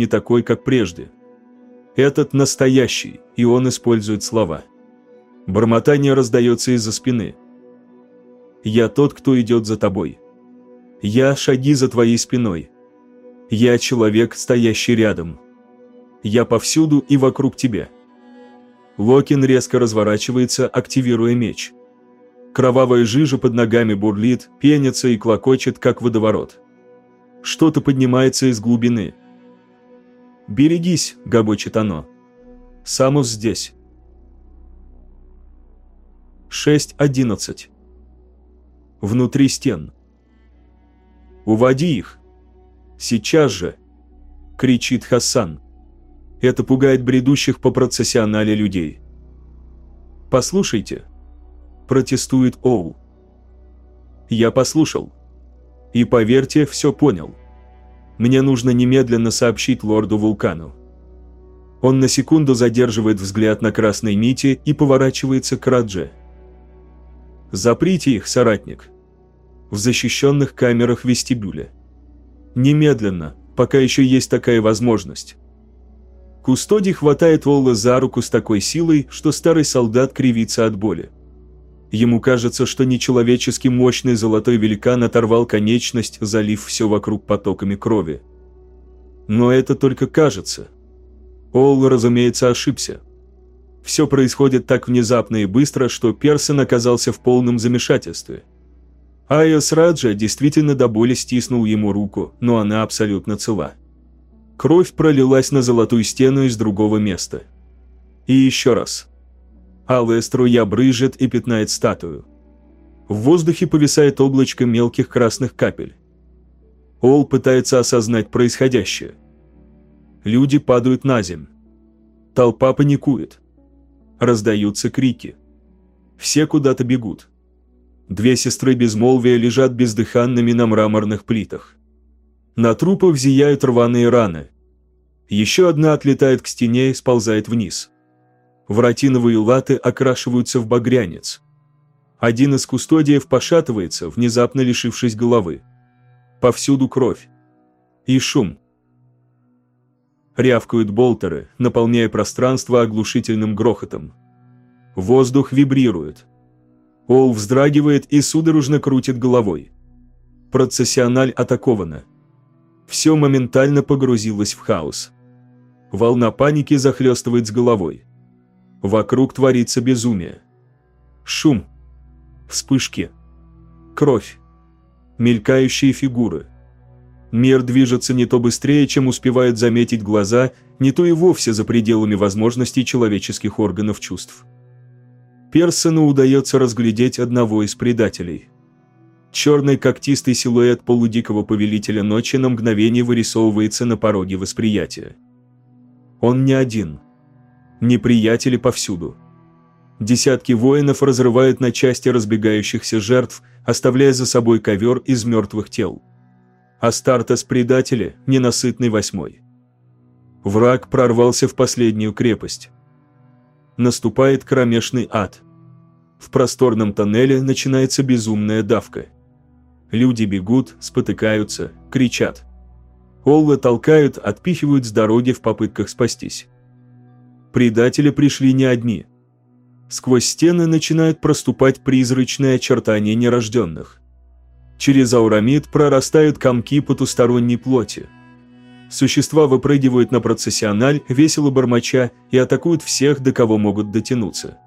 не такой, как прежде. Этот настоящий, и он использует слова. Бормотание раздается из-за спины. «Я тот, кто идет за тобой. Я шаги за твоей спиной. Я человек, стоящий рядом. Я повсюду и вокруг тебя». Локин резко разворачивается, активируя меч. Кровавая жижа под ногами бурлит, пенится и клокочет, как водоворот. Что-то поднимается из глубины. «Берегись», — гобочет оно. «Самус здесь». 6.11. Внутри стен. «Уводи их!» «Сейчас же!» — кричит Хасан. Это пугает бредущих по процессионале людей. «Послушайте!» – протестует Оу. Я послушал. И поверьте, все понял. Мне нужно немедленно сообщить лорду Вулкану. Он на секунду задерживает взгляд на красной нити и поворачивается к Радже. Заприте их, соратник. В защищенных камерах вестибюля. Немедленно, пока еще есть такая возможность. Кустодий хватает Волла за руку с такой силой, что старый солдат кривится от боли. Ему кажется, что нечеловечески мощный золотой великан оторвал конечность, залив все вокруг потоками крови. Но это только кажется. Олл, разумеется, ошибся. Все происходит так внезапно и быстро, что Персон оказался в полном замешательстве. Айос Раджа действительно до боли стиснул ему руку, но она абсолютно цела. Кровь пролилась на золотую стену из другого места. И еще раз. Алая струя брыжет и пятнает статую. В воздухе повисает облачко мелких красных капель. Ол пытается осознать происходящее. Люди падают на земь. Толпа паникует. Раздаются крики. Все куда-то бегут. Две сестры безмолвия лежат бездыханными на мраморных плитах. На трупах зияют рваные раны. Еще одна отлетает к стене и сползает вниз. Воротиновые латы окрашиваются в багрянец. Один из кустодиев пошатывается, внезапно лишившись головы. Повсюду кровь. И шум. Рявкают болтеры, наполняя пространство оглушительным грохотом. Воздух вибрирует. Ол вздрагивает и судорожно крутит головой. Процессиональ атакована. Все моментально погрузилось в хаос. Волна паники захлестывает с головой. Вокруг творится безумие. Шум. Вспышки. Кровь. Мелькающие фигуры. Мир движется не то быстрее, чем успевают заметить глаза, не то и вовсе за пределами возможностей человеческих органов чувств. Персону удается разглядеть одного из предателей – Черный когтистый силуэт полудикого повелителя ночи на мгновение вырисовывается на пороге восприятия. Он не один. Неприятели повсюду. Десятки воинов разрывают на части разбегающихся жертв, оставляя за собой ковер из мертвых тел. Астартес предатели – ненасытный восьмой. Враг прорвался в последнюю крепость. Наступает кромешный ад. В просторном тоннеле начинается безумная давка – Люди бегут, спотыкаются, кричат. Олла толкают, отпихивают с дороги в попытках спастись. Предатели пришли не одни. Сквозь стены начинают проступать призрачные очертания нерожденных. Через аурамид прорастают комки потусторонней плоти. Существа выпрыгивают на процессиональ, весело бормоча, и атакуют всех, до кого могут дотянуться.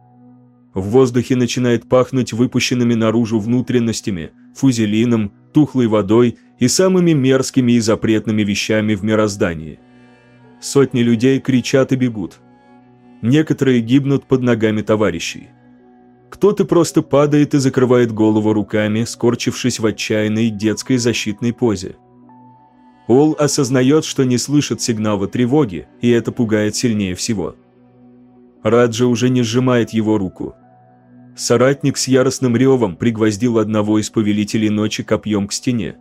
В воздухе начинает пахнуть выпущенными наружу внутренностями, фузелином, тухлой водой и самыми мерзкими и запретными вещами в мироздании. Сотни людей кричат и бегут. Некоторые гибнут под ногами товарищей. Кто-то просто падает и закрывает голову руками, скорчившись в отчаянной детской защитной позе. Ол осознает, что не слышит сигнала тревоги, и это пугает сильнее всего. Раджа уже не сжимает его руку. Соратник с яростным ревом пригвоздил одного из повелителей ночи копьем к стене.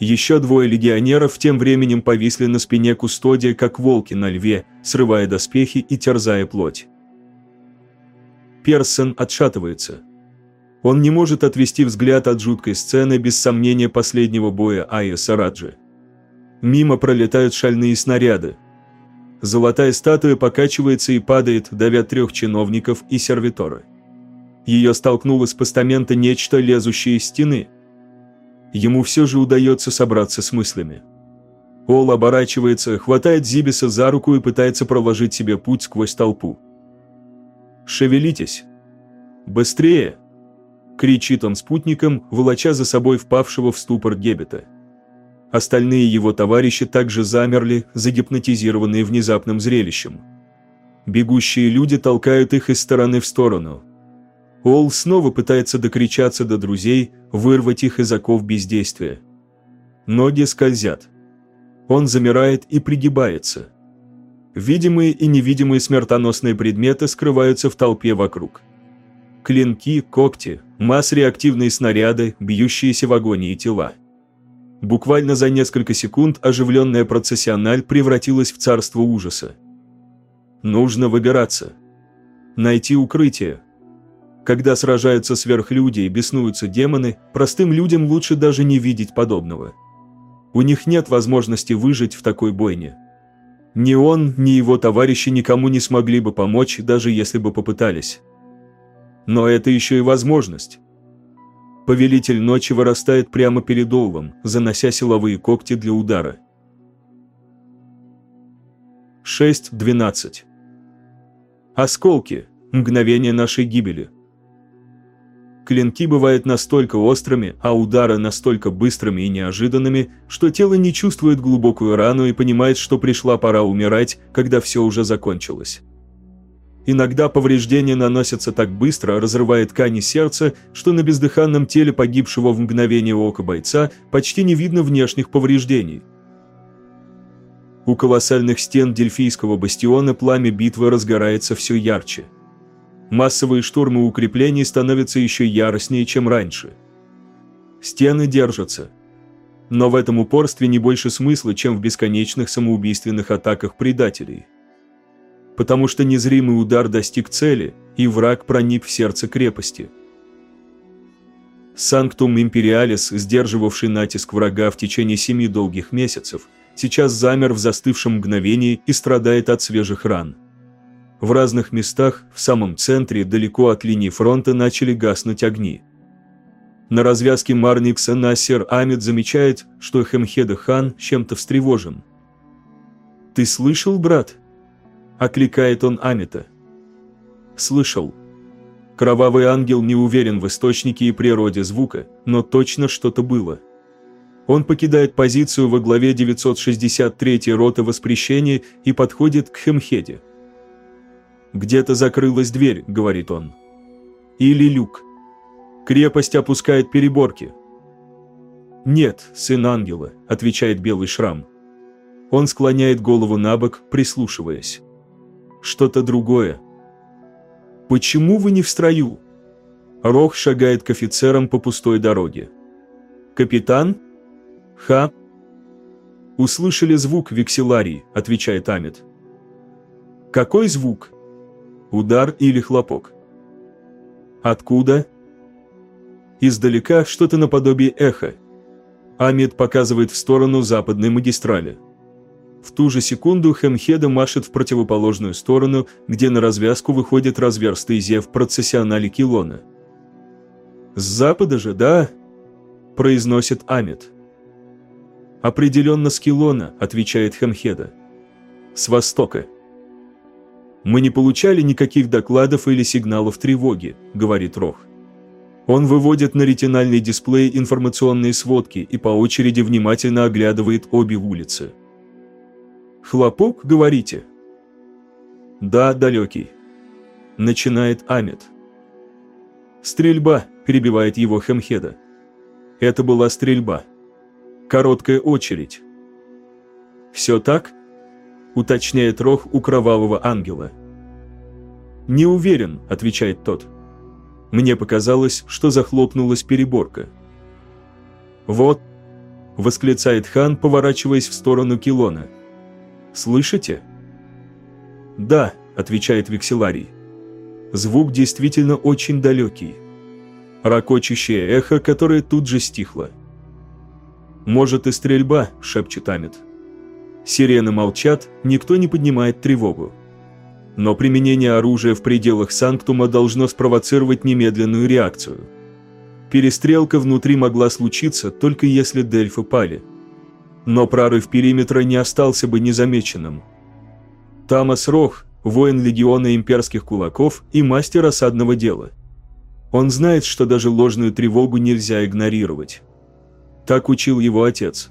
Еще двое легионеров тем временем повисли на спине кустодия, как волки на льве, срывая доспехи и терзая плоть. Персон отшатывается. Он не может отвести взгляд от жуткой сцены без сомнения последнего боя Айя Сараджи. Мимо пролетают шальные снаряды. Золотая статуя покачивается и падает, давя трех чиновников и сервитора. Ее столкнуло с постамента нечто, лезущее из стены. Ему все же удается собраться с мыслями. Ол оборачивается, хватает Зибиса за руку и пытается проложить себе путь сквозь толпу. «Шевелитесь!» «Быстрее!» – кричит он спутникам, волоча за собой впавшего в ступор Гебета. Остальные его товарищи также замерли, загипнотизированные внезапным зрелищем. Бегущие люди толкают их из стороны в сторону. Ол снова пытается докричаться до друзей, вырвать их из оков бездействия. Ноги скользят. Он замирает и пригибается. Видимые и невидимые смертоносные предметы скрываются в толпе вокруг. Клинки, когти, масс-реактивные снаряды, бьющиеся в агонии тела. Буквально за несколько секунд оживленная процессиональ превратилась в царство ужаса. Нужно выбираться. Найти укрытие. Когда сражаются сверхлюди и беснуются демоны, простым людям лучше даже не видеть подобного. У них нет возможности выжить в такой бойне. Ни он, ни его товарищи никому не смогли бы помочь, даже если бы попытались. Но это еще и возможность. Повелитель ночи вырастает прямо перед Олвом, занося силовые когти для удара. 6.12 Осколки. Мгновение нашей гибели. Клинки бывают настолько острыми, а удары настолько быстрыми и неожиданными, что тело не чувствует глубокую рану и понимает, что пришла пора умирать, когда все уже закончилось. Иногда повреждения наносятся так быстро, разрывая ткани сердца, что на бездыханном теле погибшего в мгновение ока бойца почти не видно внешних повреждений. У колоссальных стен Дельфийского бастиона пламя битвы разгорается все ярче – Массовые штурмы укреплений становятся еще яростнее, чем раньше. Стены держатся. Но в этом упорстве не больше смысла, чем в бесконечных самоубийственных атаках предателей. Потому что незримый удар достиг цели, и враг проник в сердце крепости. Санктум Империалис, сдерживавший натиск врага в течение семи долгих месяцев, сейчас замер в застывшем мгновении и страдает от свежих ран – в разных местах, в самом центре, далеко от линии фронта, начали гаснуть огни. На развязке Марникса Насер Амид замечает, что Хемхеда хан чем-то встревожен. «Ты слышал, брат?» – окликает он Амита. «Слышал. Кровавый ангел не уверен в источнике и природе звука, но точно что-то было». Он покидает позицию во главе 963-й роты воспрещения и подходит к Хемхеде. «Где-то закрылась дверь», — говорит он. «Или люк. Крепость опускает переборки». «Нет, сын ангела», — отвечает белый шрам. Он склоняет голову на бок, прислушиваясь. «Что-то другое». «Почему вы не в строю?» Рох шагает к офицерам по пустой дороге. «Капитан?» «Ха?» «Услышали звук векселарий», — отвечает Амит. «Какой звук?» Удар или хлопок. Откуда? Издалека что-то наподобие эха. Амид показывает в сторону западной магистрали. В ту же секунду Хемхеда машет в противоположную сторону, где на развязку выходит разверстый зев процессионали Килона. «С запада же, да?» – произносит Амид. «Определенно с Килона», – отвечает Хемхеда. «С востока». «Мы не получали никаких докладов или сигналов тревоги», – говорит Рох. Он выводит на ретинальный дисплей информационные сводки и по очереди внимательно оглядывает обе улицы. «Хлопок, говорите?» «Да, далекий», – начинает Амет. «Стрельба», – перебивает его Хемхеда. «Это была стрельба. Короткая очередь». «Все так?» Уточняет Рох у кровавого ангела. «Не уверен», – отвечает тот. «Мне показалось, что захлопнулась переборка». «Вот», – восклицает хан, поворачиваясь в сторону Килона. «Слышите?» «Да», – отвечает Викселарий. Звук действительно очень далекий. Рокочущее эхо, которое тут же стихло. «Может и стрельба», – шепчет Амит. Сирены молчат, никто не поднимает тревогу. Но применение оружия в пределах Санктума должно спровоцировать немедленную реакцию. Перестрелка внутри могла случиться, только если Дельфы пали. Но прорыв периметра не остался бы незамеченным. Тамас Рох, воин легиона имперских кулаков и мастер осадного дела. Он знает, что даже ложную тревогу нельзя игнорировать. Так учил его отец.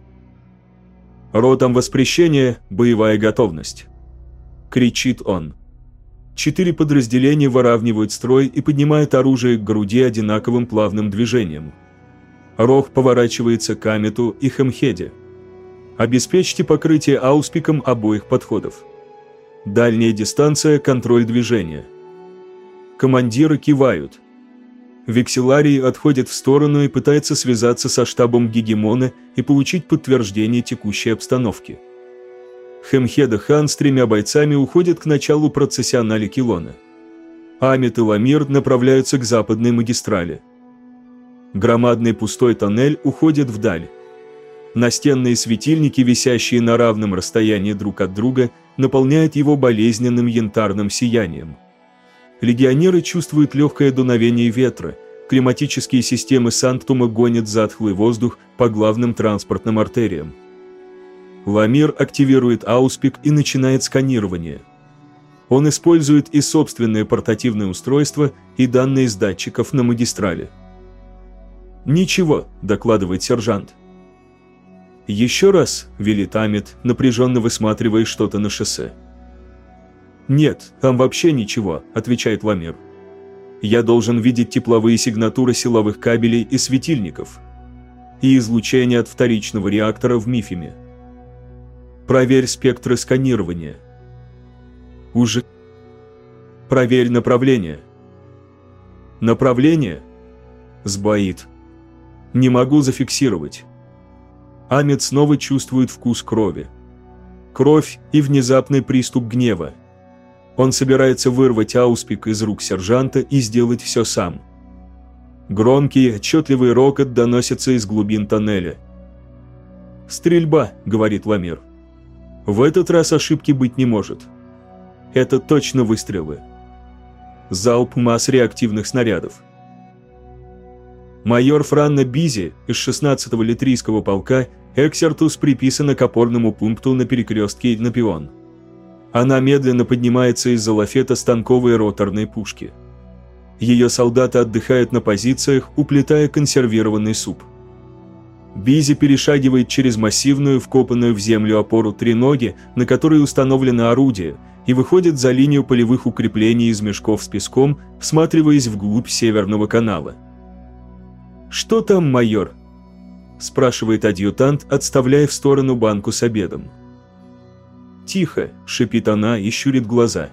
«Ротом воспрещения – боевая готовность!» Кричит он. Четыре подразделения выравнивают строй и поднимают оружие к груди одинаковым плавным движением. Рох поворачивается к Амету и Хемхеде. Обеспечьте покрытие ауспиком обоих подходов. Дальняя дистанция – контроль движения. Командиры кивают. Векселарий отходит в сторону и пытается связаться со штабом Гегемона и получить подтверждение текущей обстановки. Хемхеда хан с тремя бойцами уходит к началу процессионали Килона. Амит и Ламир направляются к западной магистрали. Громадный пустой тоннель уходит вдаль. Настенные светильники, висящие на равном расстоянии друг от друга, наполняют его болезненным янтарным сиянием. Легионеры чувствуют легкое дуновение ветра, климатические системы Санктума гонят затхлый воздух по главным транспортным артериям. Ламир активирует ауспик и начинает сканирование. Он использует и собственное портативное устройство, и данные с датчиков на магистрали. «Ничего», – докладывает сержант. «Еще раз», – велит Амит, напряженно высматривая что-то на шоссе. «Нет, там вообще ничего», – отвечает Ламир. «Я должен видеть тепловые сигнатуры силовых кабелей и светильников. И излучение от вторичного реактора в Мифиме. Проверь спектры сканирования. Уже. Проверь направление. Направление? Сбоит. Не могу зафиксировать. Амит снова чувствует вкус крови. Кровь и внезапный приступ гнева. Он собирается вырвать ауспик из рук сержанта и сделать все сам. Громкий, отчетливый рокот доносится из глубин тоннеля. «Стрельба», — говорит Ламир. «В этот раз ошибки быть не может. Это точно выстрелы. Залп масс реактивных снарядов. Майор Франна Бизи из 16-го литрийского полка Эксертус приписана к опорному пункту на перекрестке Напион. Она медленно поднимается из-за лафета станковой роторной пушки. Ее солдаты отдыхают на позициях, уплетая консервированный суп. Бизи перешагивает через массивную, вкопанную в землю опору треноги, на которой установлено орудие, и выходит за линию полевых укреплений из мешков с песком, всматриваясь вглубь Северного канала. «Что там, майор?» – спрашивает адъютант, отставляя в сторону банку с обедом. «Тихо!» – шипит она и щурит глаза.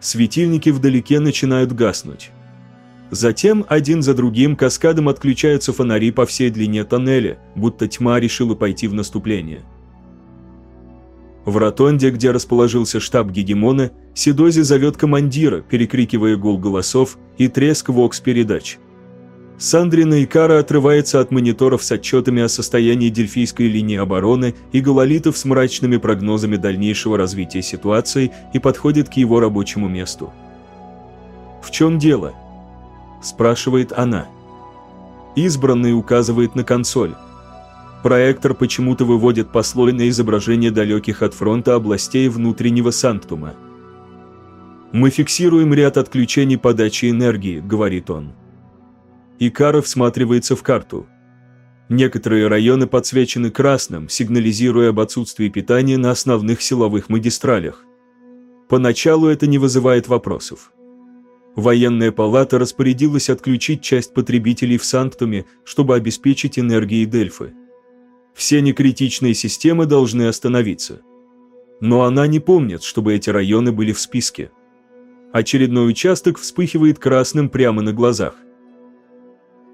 Светильники вдалеке начинают гаснуть. Затем один за другим каскадом отключаются фонари по всей длине тоннеля, будто тьма решила пойти в наступление. В ротонде, где расположился штаб Гегемона, Сидози зовет командира, перекрикивая гул голосов и треск вокс-передач. Сандрина Икара отрывается от мониторов с отчетами о состоянии дельфийской линии обороны и гололитов с мрачными прогнозами дальнейшего развития ситуации и подходит к его рабочему месту. «В чем дело?» – спрашивает она. Избранный указывает на консоль. Проектор почему-то выводит послойное изображение далеких от фронта областей внутреннего санктума. «Мы фиксируем ряд отключений подачи энергии», – говорит он. Икара всматривается в карту. Некоторые районы подсвечены красным, сигнализируя об отсутствии питания на основных силовых магистралях. Поначалу это не вызывает вопросов. Военная палата распорядилась отключить часть потребителей в Санктуме, чтобы обеспечить энергией Дельфы. Все некритичные системы должны остановиться. Но она не помнит, чтобы эти районы были в списке. Очередной участок вспыхивает красным прямо на глазах.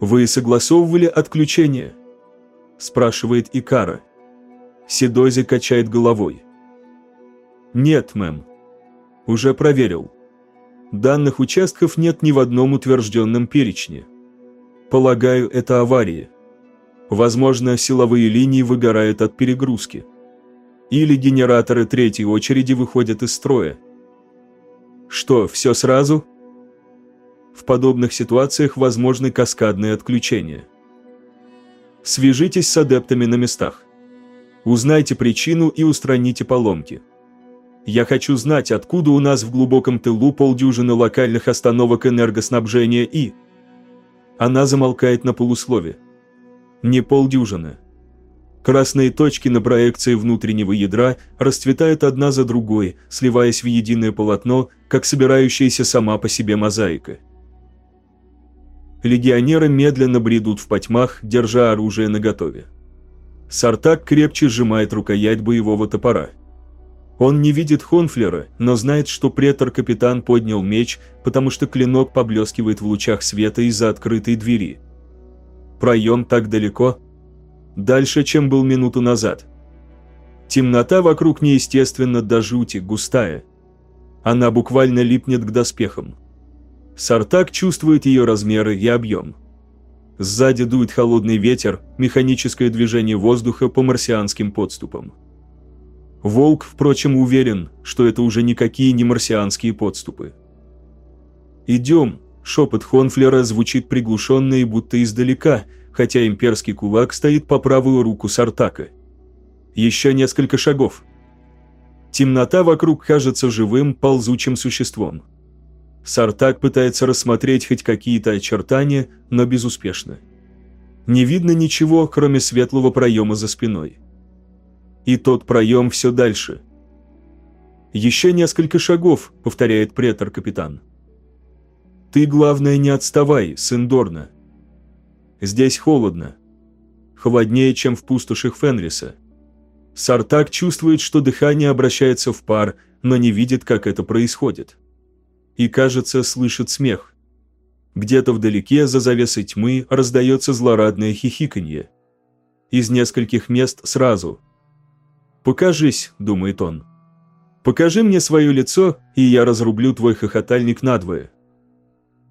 «Вы согласовывали отключение?» – спрашивает Икара. Седози качает головой. «Нет, мэм. Уже проверил. Данных участков нет ни в одном утвержденном перечне. Полагаю, это авария. Возможно, силовые линии выгорают от перегрузки. Или генераторы третьей очереди выходят из строя. Что, все сразу? В подобных ситуациях возможны каскадные отключения. Свяжитесь с адептами на местах. Узнайте причину и устраните поломки. Я хочу знать, откуда у нас в глубоком тылу полдюжины локальных остановок энергоснабжения и... Она замолкает на полуслове. Не полдюжины. Красные точки на проекции внутреннего ядра расцветают одна за другой, сливаясь в единое полотно, как собирающаяся сама по себе мозаика. Легионеры медленно бредут в потьмах, держа оружие наготове. Сартак крепче сжимает рукоять боевого топора. Он не видит Хонфлера, но знает, что претор-капитан поднял меч, потому что клинок поблескивает в лучах света из-за открытой двери. Проем так далеко, дальше, чем был минуту назад. Темнота вокруг неестественно до жути, густая. Она буквально липнет к доспехам. Сартак чувствует ее размеры и объем. Сзади дует холодный ветер, механическое движение воздуха по марсианским подступам. Волк, впрочем, уверен, что это уже никакие не марсианские подступы. «Идем», – шепот Хонфлера звучит приглушенно и будто издалека, хотя имперский кулак стоит по правую руку Сартака. Еще несколько шагов. Темнота вокруг кажется живым, ползучим существом. Сартак пытается рассмотреть хоть какие-то очертания, но безуспешно. Не видно ничего, кроме светлого проема за спиной. И тот проем все дальше. «Еще несколько шагов», — повторяет претор-капитан. «Ты, главное, не отставай, сын Дорна. Здесь холодно. Холоднее, чем в пустошах Фенриса. Сартак чувствует, что дыхание обращается в пар, но не видит, как это происходит и, кажется, слышит смех. Где-то вдалеке, за завесой тьмы, раздается злорадное хихиканье. Из нескольких мест сразу. «Покажись», — думает он. «Покажи мне свое лицо, и я разрублю твой хохотальник надвое».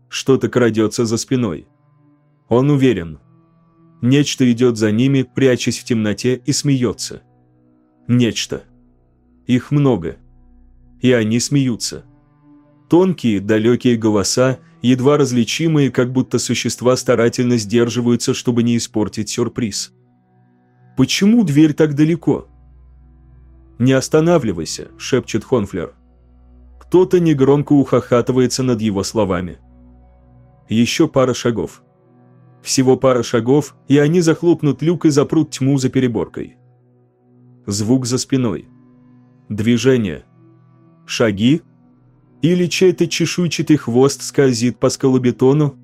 Что-то крадется за спиной. Он уверен. Нечто идет за ними, прячась в темноте, и смеется. Нечто. Их много. И они смеются. Тонкие, далекие голоса, едва различимые, как будто существа старательно сдерживаются, чтобы не испортить сюрприз. «Почему дверь так далеко?» «Не останавливайся», — шепчет Хонфлер. Кто-то негромко ухахатывается над его словами. Еще пара шагов. Всего пара шагов, и они захлопнут люк и запрут тьму за переборкой. Звук за спиной. Движение. Шаги, или чей-то чешуйчатый хвост скользит по скалобетону?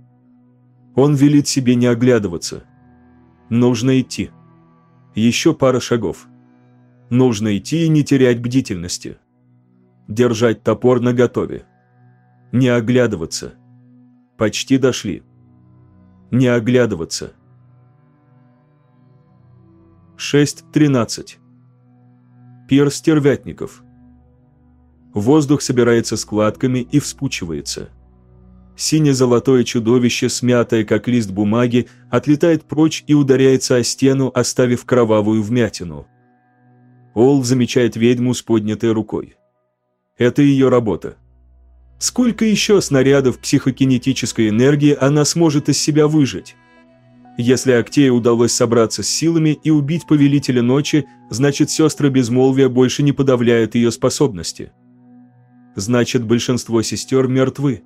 Он велит себе не оглядываться. Нужно идти. Еще пара шагов. Нужно идти и не терять бдительности. Держать топор наготове. Не оглядываться. Почти дошли. Не оглядываться. 6.13. Пир стервятников. Воздух собирается складками и вспучивается. Сине-золотое чудовище, смятое как лист бумаги, отлетает прочь и ударяется о стену, оставив кровавую вмятину. Ол замечает ведьму с поднятой рукой. Это ее работа. Сколько еще снарядов психокинетической энергии она сможет из себя выжить? Если Актее удалось собраться с силами и убить Повелителя Ночи, значит сестры Безмолвия больше не подавляют ее способности значит большинство сестер мертвы.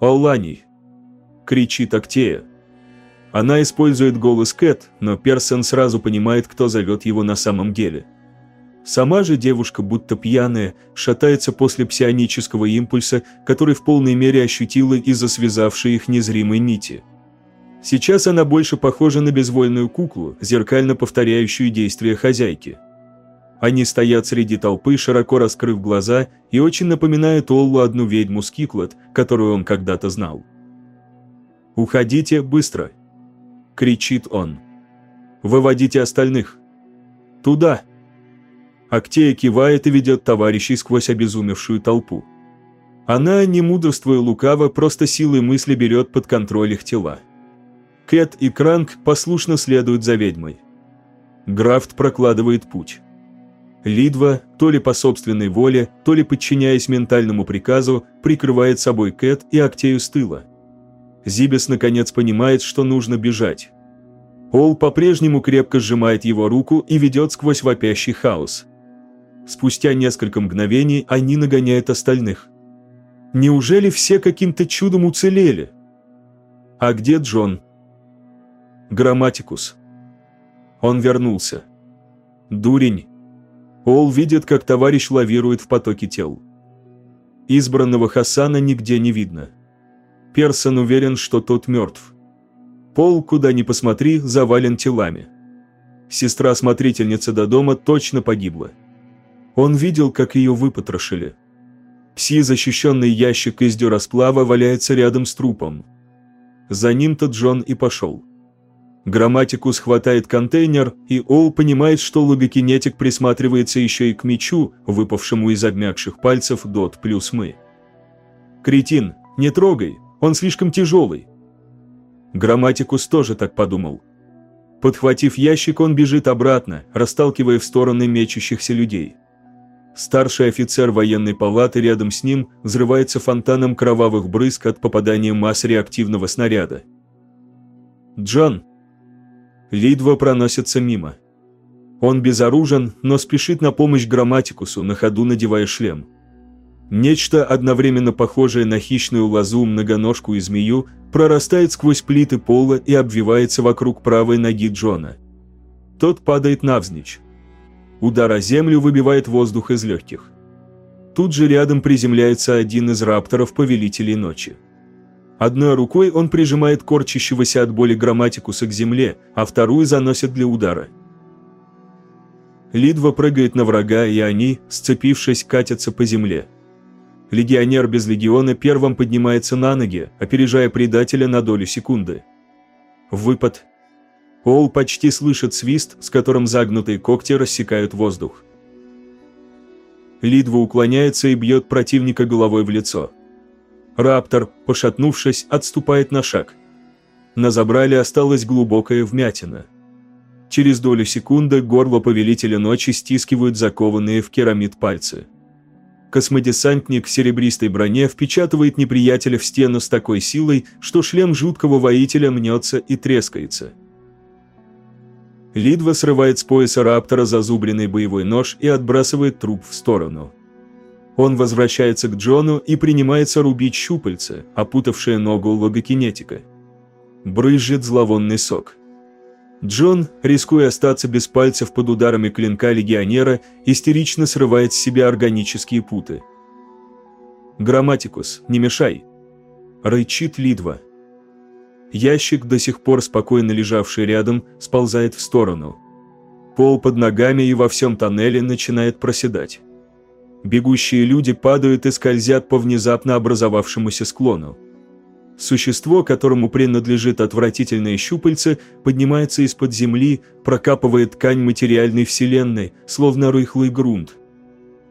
«Олланий!» – кричит Актея. Она использует голос Кэт, но Персон сразу понимает, кто зовет его на самом деле. Сама же девушка, будто пьяная, шатается после псионического импульса, который в полной мере ощутила из-за связавшей их незримой нити. Сейчас она больше похожа на безвольную куклу, зеркально повторяющую действия хозяйки. Они стоят среди толпы, широко раскрыв глаза, и очень напоминают Оллу одну ведьму Скиклот, которую он когда-то знал. «Уходите быстро!» – кричит он. «Выводите остальных!» «Туда!» Актея кивает и ведет товарищей сквозь обезумевшую толпу. Она, не мудрствуя лукаво, просто силой мысли берет под контроль их тела. Кэт и Кранк послушно следуют за ведьмой. Графт прокладывает путь. Лидва, то ли по собственной воле, то ли подчиняясь ментальному приказу, прикрывает собой Кэт и Актею с тыла. Зибес наконец понимает, что нужно бежать. Ол по-прежнему крепко сжимает его руку и ведет сквозь вопящий хаос. Спустя несколько мгновений они нагоняют остальных. Неужели все каким-то чудом уцелели? А где Джон? Грамматикус. Он вернулся. Дурень. Ол видит, как товарищ лавирует в потоке тел. Избранного Хасана нигде не видно. Персон уверен, что тот мертв. Пол, куда ни посмотри, завален телами. Сестра-смотрительница до дома точно погибла. Он видел, как ее выпотрошили. Пси-защищенный ящик из дюрасплава валяется рядом с трупом. За ним-то Джон и пошел. Грамматикус хватает контейнер, и Оу понимает, что логокинетик присматривается еще и к мечу, выпавшему из обмякших пальцев Дот плюс мы. «Кретин, не трогай, он слишком тяжелый». Грамматикус тоже так подумал. Подхватив ящик, он бежит обратно, расталкивая в стороны мечущихся людей. Старший офицер военной палаты рядом с ним взрывается фонтаном кровавых брызг от попадания масс реактивного снаряда. «Джон!» Лидва проносится мимо. Он безоружен, но спешит на помощь грамматикусу, на ходу надевая шлем. Нечто, одновременно похожее на хищную лозу, многоножку и змею, прорастает сквозь плиты пола и обвивается вокруг правой ноги Джона. Тот падает навзничь. Удар о землю выбивает воздух из легких. Тут же рядом приземляется один из рапторов Повелителей Ночи. Одной рукой он прижимает корчащегося от боли грамматикуса к земле, а вторую заносит для удара. Лидва прыгает на врага, и они, сцепившись, катятся по земле. Легионер без легиона первым поднимается на ноги, опережая предателя на долю секунды. Выпад. Ол почти слышит свист, с которым загнутые когти рассекают воздух. Лидва уклоняется и бьет противника головой в лицо. Раптор, пошатнувшись, отступает на шаг. На забрале осталась глубокая вмятина. Через долю секунды горло повелителя ночи стискивают закованные в керамид пальцы. Космодесантник в серебристой броне впечатывает неприятеля в стену с такой силой, что шлем жуткого воителя мнется и трескается. Лидва срывает с пояса раптора зазубренный боевой нож и отбрасывает труп в сторону. Он возвращается к Джону и принимается рубить щупальца, опутавшие ногу логокинетика. Брызжет зловонный сок. Джон, рискуя остаться без пальцев под ударами клинка легионера, истерично срывает с себя органические путы. «Грамматикус, не мешай!» Рычит Лидва. Ящик, до сих пор спокойно лежавший рядом, сползает в сторону. Пол под ногами и во всем тоннеле начинает проседать. Бегущие люди падают и скользят по внезапно образовавшемуся склону. Существо, которому принадлежит отвратительное щупальце, поднимается из-под земли, прокапывает ткань материальной вселенной, словно рыхлый грунт.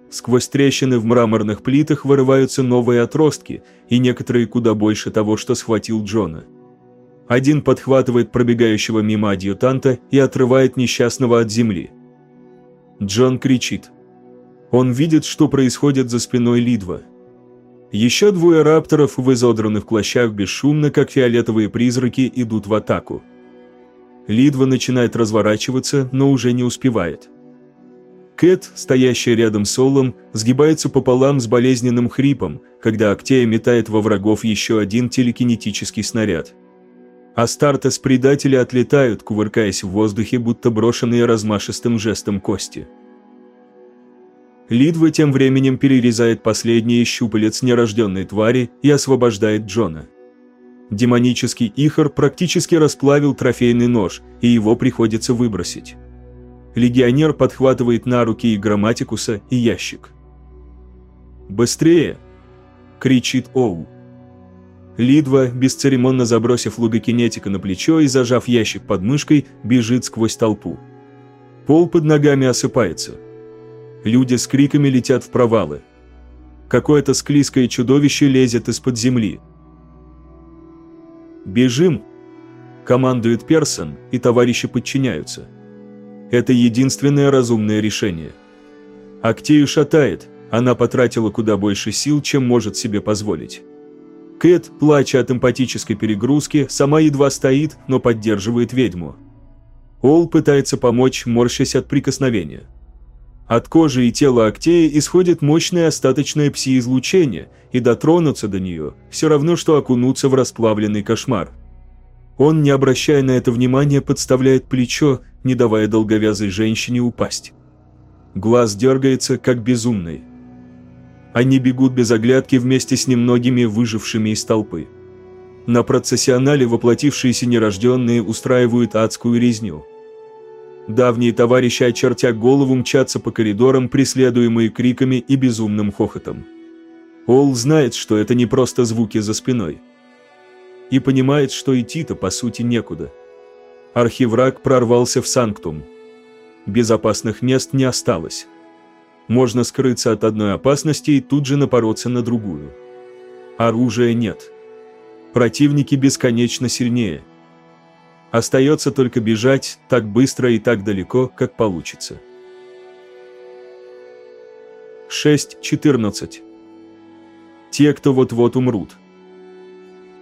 Сквозь трещины в мраморных плитах вырываются новые отростки, и некоторые куда больше того, что схватил Джона. Один подхватывает пробегающего мимо адъютанта и отрывает несчастного от земли. Джон кричит – он видит, что происходит за спиной Лидва. Еще двое рапторов в изодранных плащах бесшумно, как фиолетовые призраки, идут в атаку. Лидва начинает разворачиваться, но уже не успевает. Кэт, стоящая рядом с Олом, сгибается пополам с болезненным хрипом, когда Актея метает во врагов еще один телекинетический снаряд. Астартес предатели отлетают, кувыркаясь в воздухе, будто брошенные размашистым жестом кости. Лидва тем временем перерезает последние щупалец нерожденной твари и освобождает Джона. Демонический Ихор практически расплавил трофейный нож, и его приходится выбросить. Легионер подхватывает на руки и грамматикуса, и ящик. «Быстрее!» – кричит Оу. Лидва, бесцеремонно забросив лугокинетика на плечо и зажав ящик под мышкой, бежит сквозь толпу. Пол под ногами осыпается – Люди с криками летят в провалы. Какое-то склизкое чудовище лезет из-под земли. «Бежим!» – командует Персон, и товарищи подчиняются. Это единственное разумное решение. Актею шатает, она потратила куда больше сил, чем может себе позволить. Кэт, плача от эмпатической перегрузки, сама едва стоит, но поддерживает ведьму. Ол пытается помочь, морщась от прикосновения. От кожи и тела Актея исходит мощное остаточное пси-излучение, и дотронуться до нее – все равно, что окунуться в расплавленный кошмар. Он, не обращая на это внимания, подставляет плечо, не давая долговязой женщине упасть. Глаз дергается, как безумный. Они бегут без оглядки вместе с немногими выжившими из толпы. На процессионале воплотившиеся нерожденные устраивают адскую резню – Давние товарищи, очертя голову, мчатся по коридорам, преследуемые криками и безумным хохотом. Ол знает, что это не просто звуки за спиной. И понимает, что идти-то по сути некуда. Архивраг прорвался в Санктум. Безопасных мест не осталось. Можно скрыться от одной опасности и тут же напороться на другую. Оружия нет. Противники бесконечно сильнее – Остается только бежать так быстро и так далеко, как получится. 6.14. Те, кто вот-вот умрут.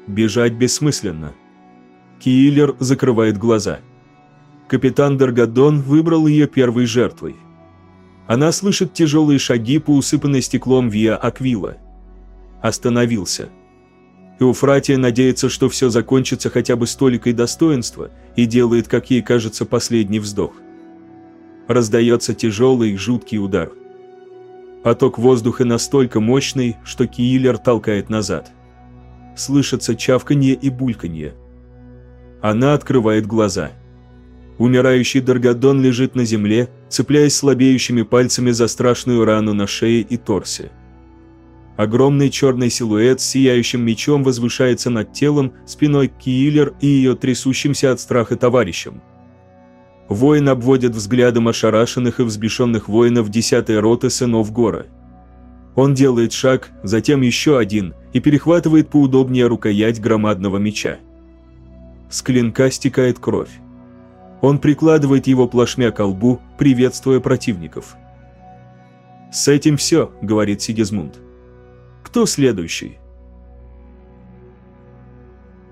Бежать бессмысленно. Киллер закрывает глаза. Капитан Даргадон выбрал ее первой жертвой. Она слышит тяжелые шаги по усыпанной стеклом Виа Аквила. Остановился. Эуфратия надеется, что все закончится хотя бы столикой достоинства, и делает, как ей кажется, последний вздох. Раздается тяжелый, жуткий удар. Поток воздуха настолько мощный, что киллер толкает назад. Слышится чавканье и бульканье. Она открывает глаза. Умирающий Даргадон лежит на земле, цепляясь слабеющими пальцами за страшную рану на шее и торсе. Огромный черный силуэт с сияющим мечом возвышается над телом, спиной киллер и ее трясущимся от страха товарищем. Воин обводит взглядом ошарашенных и взбешенных воинов десятой роты сынов Гора. Он делает шаг, затем еще один, и перехватывает поудобнее рукоять громадного меча. С клинка стекает кровь. Он прикладывает его плашмя к лбу, приветствуя противников. «С этим все», — говорит Сигизмунд. Кто следующий?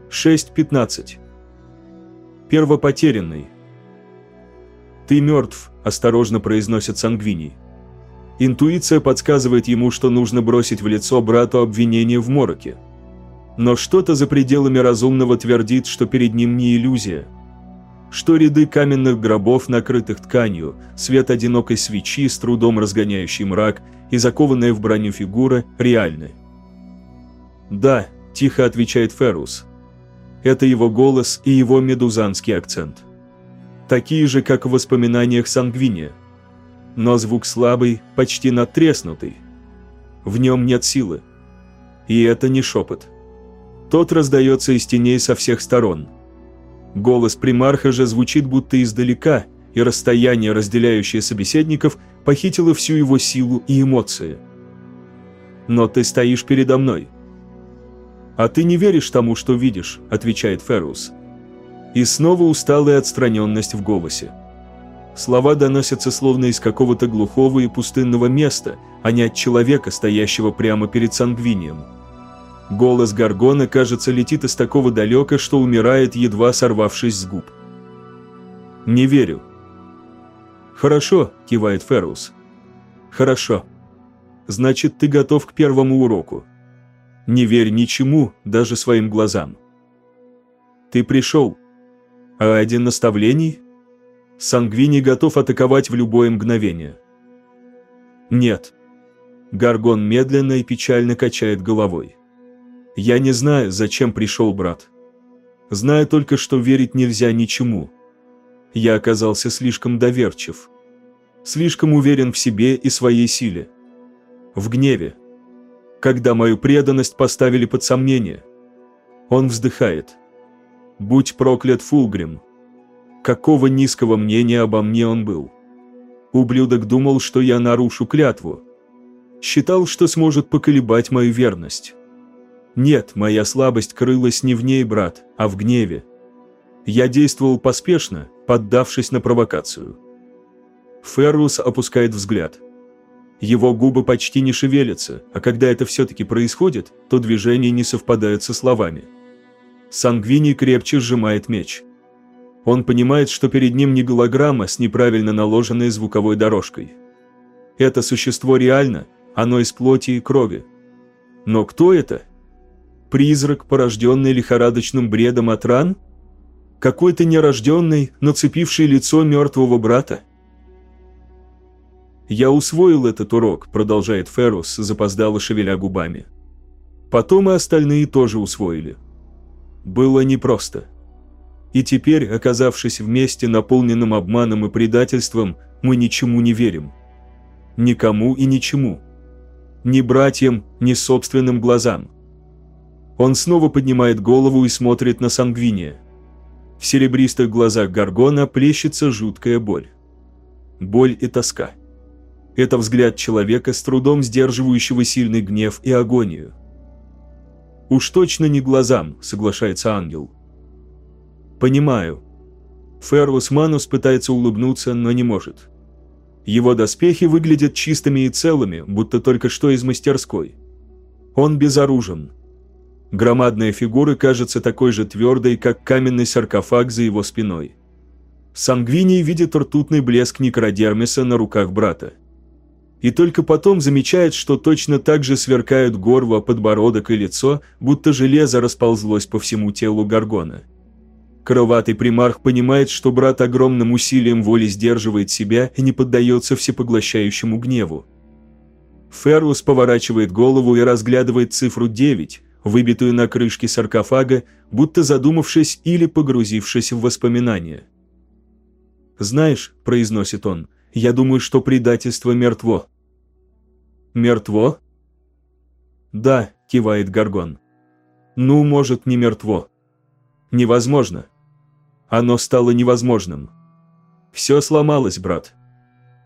6.15. Первопотерянный. «Ты мертв», – осторожно произносит Сангвиний. Интуиция подсказывает ему, что нужно бросить в лицо брату обвинение в мороке. Но что-то за пределами разумного твердит, что перед ним не иллюзия. Что ряды каменных гробов, накрытых тканью, свет одинокой свечи, с трудом разгоняющий мрак – и закованная в броню фигура реальны. «Да», – тихо отвечает Феррус. Это его голос и его медузанский акцент. Такие же, как в воспоминаниях Сангвиния. Но звук слабый, почти надтреснутый. В нем нет силы. И это не шепот. Тот раздается из теней со всех сторон. Голос примарха же звучит будто издалека, и расстояние, разделяющее собеседников, похитила всю его силу и эмоции. «Но ты стоишь передо мной». «А ты не веришь тому, что видишь», – отвечает Феррус. И снова усталая отстраненность в голосе. Слова доносятся словно из какого-то глухого и пустынного места, а не от человека, стоящего прямо перед сангвинием. Голос Гаргона, кажется, летит из такого далека, что умирает, едва сорвавшись с губ. «Не верю», «Хорошо», – кивает Феррус. «Хорошо. Значит, ты готов к первому уроку. Не верь ничему, даже своим глазам. Ты пришел. А один наставлений? Сангвини готов атаковать в любое мгновение. Нет. Гаргон медленно и печально качает головой. Я не знаю, зачем пришел брат. Знаю только, что верить нельзя ничему. Я оказался слишком доверчив. Слишком уверен в себе и своей силе. В гневе. Когда мою преданность поставили под сомнение. Он вздыхает. Будь проклят Фулгрим. Какого низкого мнения обо мне он был. Ублюдок думал, что я нарушу клятву. Считал, что сможет поколебать мою верность. Нет, моя слабость крылась не в ней, брат, а в гневе. Я действовал поспешно, поддавшись на провокацию. Феррус опускает взгляд. Его губы почти не шевелятся, а когда это все-таки происходит, то движения не совпадают со словами. Сангвини крепче сжимает меч. Он понимает, что перед ним не голограмма с неправильно наложенной звуковой дорожкой. Это существо реально, оно из плоти и крови. Но кто это? Призрак, порожденный лихорадочным бредом от ран? Какой-то нерожденный, нацепивший лицо мертвого брата? «Я усвоил этот урок», – продолжает Феррус, запоздало шевеля губами. Потом и остальные тоже усвоили. Было непросто. И теперь, оказавшись вместе, наполненным обманом и предательством, мы ничему не верим. Никому и ничему. Ни братьям, ни собственным глазам. Он снова поднимает голову и смотрит на Сангвиния. В серебристых глазах Гаргона плещется жуткая боль. Боль и тоска. Это взгляд человека, с трудом сдерживающего сильный гнев и агонию. «Уж точно не глазам», — соглашается ангел. «Понимаю». Феррус Манус пытается улыбнуться, но не может. Его доспехи выглядят чистыми и целыми, будто только что из мастерской. Он безоружен. Громадная фигура кажется такой же твердой, как каменный саркофаг за его спиной. Сангвиний видит ртутный блеск некродермиса на руках брата и только потом замечает, что точно так же сверкают горло, подбородок и лицо, будто железо расползлось по всему телу Гаргона. Кроватый примарх понимает, что брат огромным усилием воли сдерживает себя и не поддается всепоглощающему гневу. Феррус поворачивает голову и разглядывает цифру 9, выбитую на крышке саркофага, будто задумавшись или погрузившись в воспоминания. «Знаешь», – произносит он, – я думаю, что предательство мертво». «Мертво?» «Да», – кивает Гаргон. «Ну, может, не мертво. Невозможно. Оно стало невозможным. Все сломалось, брат.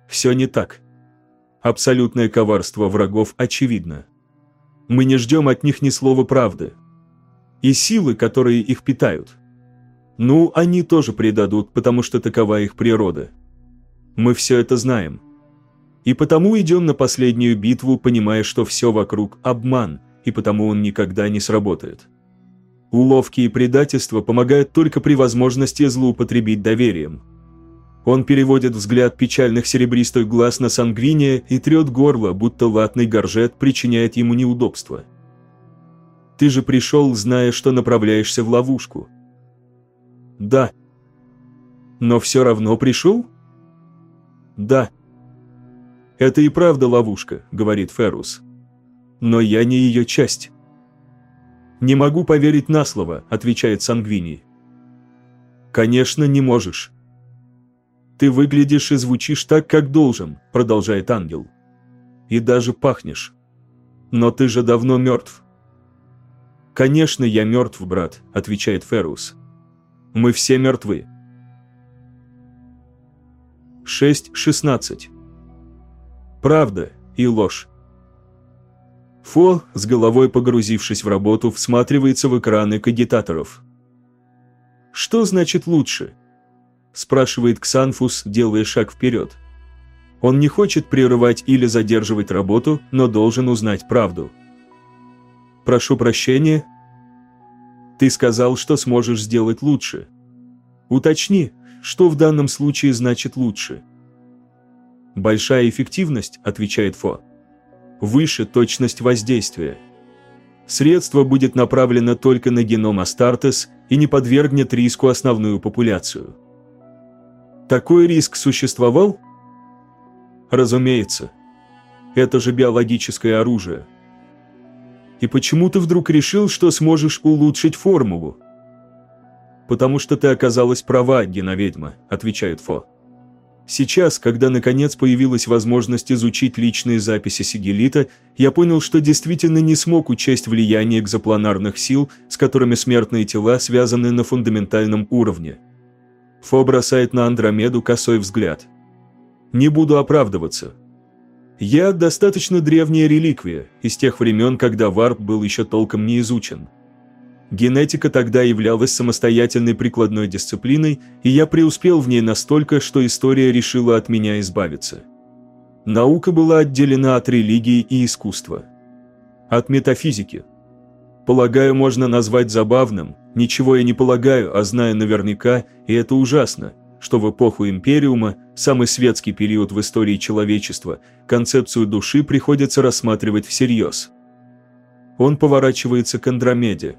Все не так. Абсолютное коварство врагов очевидно. Мы не ждем от них ни слова правды. И силы, которые их питают. Ну, они тоже предадут, потому что такова их природа. Мы все это знаем. И потому идем на последнюю битву, понимая, что все вокруг – обман, и потому он никогда не сработает. Уловки и предательство помогают только при возможности злоупотребить доверием. Он переводит взгляд печальных серебристых глаз на Сангвиния и трет горло, будто латный горжет причиняет ему неудобства. «Ты же пришел, зная, что направляешься в ловушку». «Да». «Но все равно пришел?» «Да». «Это и правда ловушка», — говорит Феррус. «Но я не ее часть». «Не могу поверить на слово», — отвечает Сангвини. «Конечно, не можешь». «Ты выглядишь и звучишь так, как должен», — продолжает ангел. «И даже пахнешь. Но ты же давно мертв». «Конечно, я мертв, брат», — отвечает Феррус. «Мы все мертвы. 6.16. Правда и ложь. Фо, с головой погрузившись в работу, всматривается в экраны кагитаторов. «Что значит лучше?» – спрашивает Ксанфус, делая шаг вперед. Он не хочет прерывать или задерживать работу, но должен узнать правду. «Прошу прощения. Ты сказал, что сможешь сделать лучше. Уточни, что в данном случае значит лучше? Большая эффективность, отвечает Фо. Выше точность воздействия. Средство будет направлено только на геном Астартес и не подвергнет риску основную популяцию. Такой риск существовал? Разумеется. Это же биологическое оружие. И почему ты вдруг решил, что сможешь улучшить формулу? «Потому что ты оказалась права, Геноведьма», – отвечает Фо. Сейчас, когда наконец появилась возможность изучить личные записи Сигелита, я понял, что действительно не смог учесть влияние экзопланарных сил, с которыми смертные тела связаны на фундаментальном уровне. Фо бросает на Андромеду косой взгляд. Не буду оправдываться. Я достаточно древняя реликвия, из тех времен, когда варп был еще толком не изучен. Генетика тогда являлась самостоятельной прикладной дисциплиной, и я преуспел в ней настолько, что история решила от меня избавиться. Наука была отделена от религии и искусства. От метафизики. Полагаю, можно назвать забавным, ничего я не полагаю, а знаю наверняка, и это ужасно, что в эпоху Империума, самый светский период в истории человечества, концепцию души приходится рассматривать всерьез. Он поворачивается к Андромеде.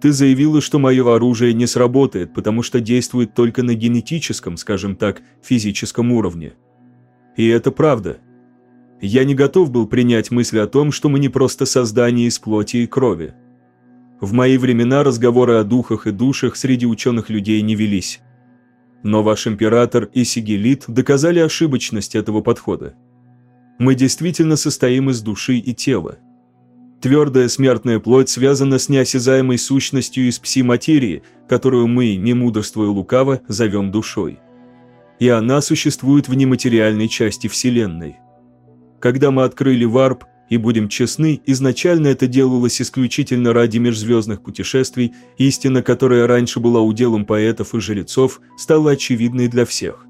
Ты заявила, что мое оружие не сработает, потому что действует только на генетическом, скажем так, физическом уровне. И это правда. Я не готов был принять мысль о том, что мы не просто создание из плоти и крови. В мои времена разговоры о духах и душах среди ученых людей не велись. Но ваш император и Сигелит доказали ошибочность этого подхода. Мы действительно состоим из души и тела. Твердая смертная плоть связана с неосязаемой сущностью из пси-материи, которую мы, не мудрствуя лукаво, зовем душой. И она существует в нематериальной части Вселенной. Когда мы открыли варп, и будем честны, изначально это делалось исключительно ради межзвездных путешествий, истина, которая раньше была уделом поэтов и жрецов, стала очевидной для всех.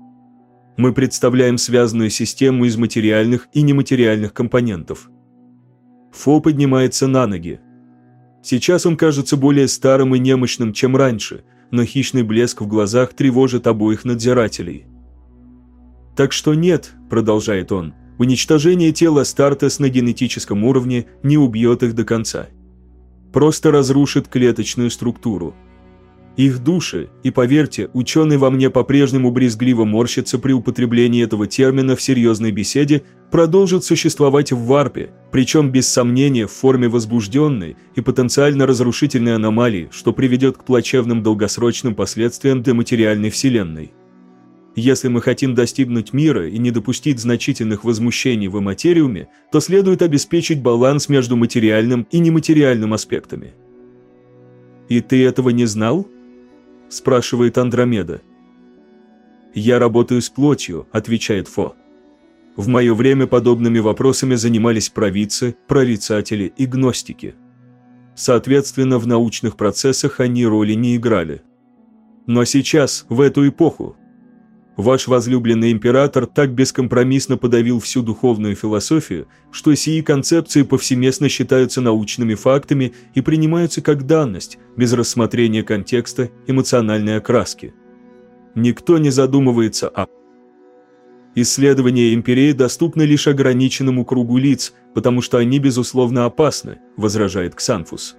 Мы представляем связанную систему из материальных и нематериальных компонентов – Фо поднимается на ноги. Сейчас он кажется более старым и немощным, чем раньше, но хищный блеск в глазах тревожит обоих надзирателей. «Так что нет», – продолжает он, – «уничтожение тела Стартес на генетическом уровне не убьет их до конца. Просто разрушит клеточную структуру, их души, и поверьте, ученый во мне по-прежнему брезгливо морщится при употреблении этого термина в серьезной беседе, продолжит существовать в варпе, причем без сомнения в форме возбужденной и потенциально разрушительной аномалии, что приведет к плачевным долгосрочным последствиям для материальной вселенной. Если мы хотим достигнуть мира и не допустить значительных возмущений в материуме, то следует обеспечить баланс между материальным и нематериальным аспектами. «И ты этого не знал?» – спрашивает Андромеда. «Я работаю с плотью», – отвечает Фо. В мое время подобными вопросами занимались провидцы, прорицатели и гностики. Соответственно, в научных процессах они роли не играли. Но сейчас, в эту эпоху, Ваш возлюбленный император так бескомпромиссно подавил всю духовную философию, что сии концепции повсеместно считаются научными фактами и принимаются как данность, без рассмотрения контекста эмоциональной окраски. Никто не задумывается о... Исследования империи доступны лишь ограниченному кругу лиц, потому что они, безусловно, опасны, возражает Ксанфус.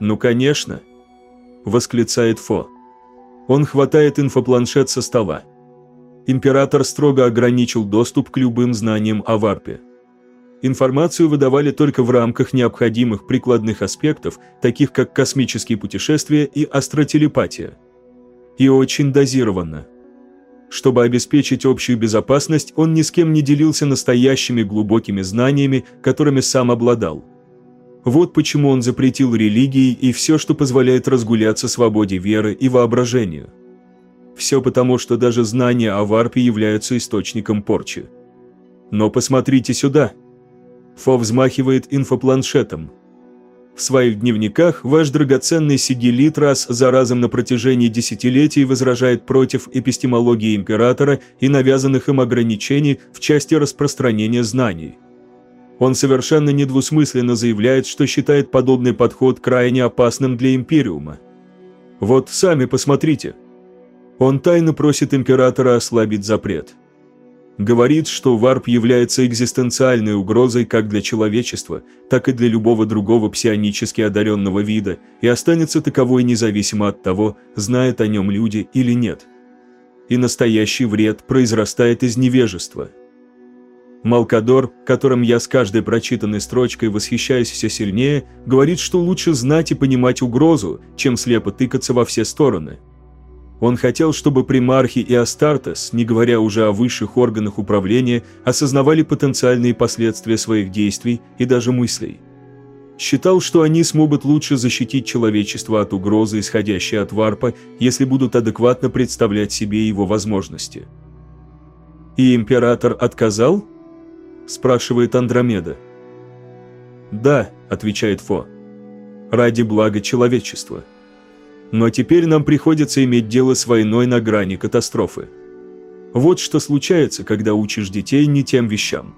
«Ну, конечно», – восклицает Фо. Он хватает инфопланшет со стола. Император строго ограничил доступ к любым знаниям о варпе. Информацию выдавали только в рамках необходимых прикладных аспектов, таких как космические путешествия и астротелепатия. И очень дозированно. Чтобы обеспечить общую безопасность, он ни с кем не делился настоящими глубокими знаниями, которыми сам обладал. Вот почему он запретил религии и все, что позволяет разгуляться свободе веры и воображению. Все потому, что даже знания о варпе являются источником порчи. Но посмотрите сюда. Фо взмахивает инфопланшетом. В своих дневниках ваш драгоценный сигилит раз за разом на протяжении десятилетий возражает против эпистемологии императора и навязанных им ограничений в части распространения знаний. Он совершенно недвусмысленно заявляет, что считает подобный подход крайне опасным для Империума. Вот сами посмотрите. Он тайно просит Императора ослабить запрет. Говорит, что варп является экзистенциальной угрозой как для человечества, так и для любого другого псионически одаренного вида и останется таковой независимо от того, знают о нем люди или нет. И настоящий вред произрастает из невежества – Малкадор, которым я с каждой прочитанной строчкой восхищаюсь все сильнее, говорит, что лучше знать и понимать угрозу, чем слепо тыкаться во все стороны. Он хотел, чтобы примархи и Астартес, не говоря уже о высших органах управления, осознавали потенциальные последствия своих действий и даже мыслей. Считал, что они смогут лучше защитить человечество от угрозы, исходящей от варпа, если будут адекватно представлять себе его возможности. И император отказал? – спрашивает Андромеда. «Да», – отвечает Фо, – «ради блага человечества. Но теперь нам приходится иметь дело с войной на грани катастрофы. Вот что случается, когда учишь детей не тем вещам.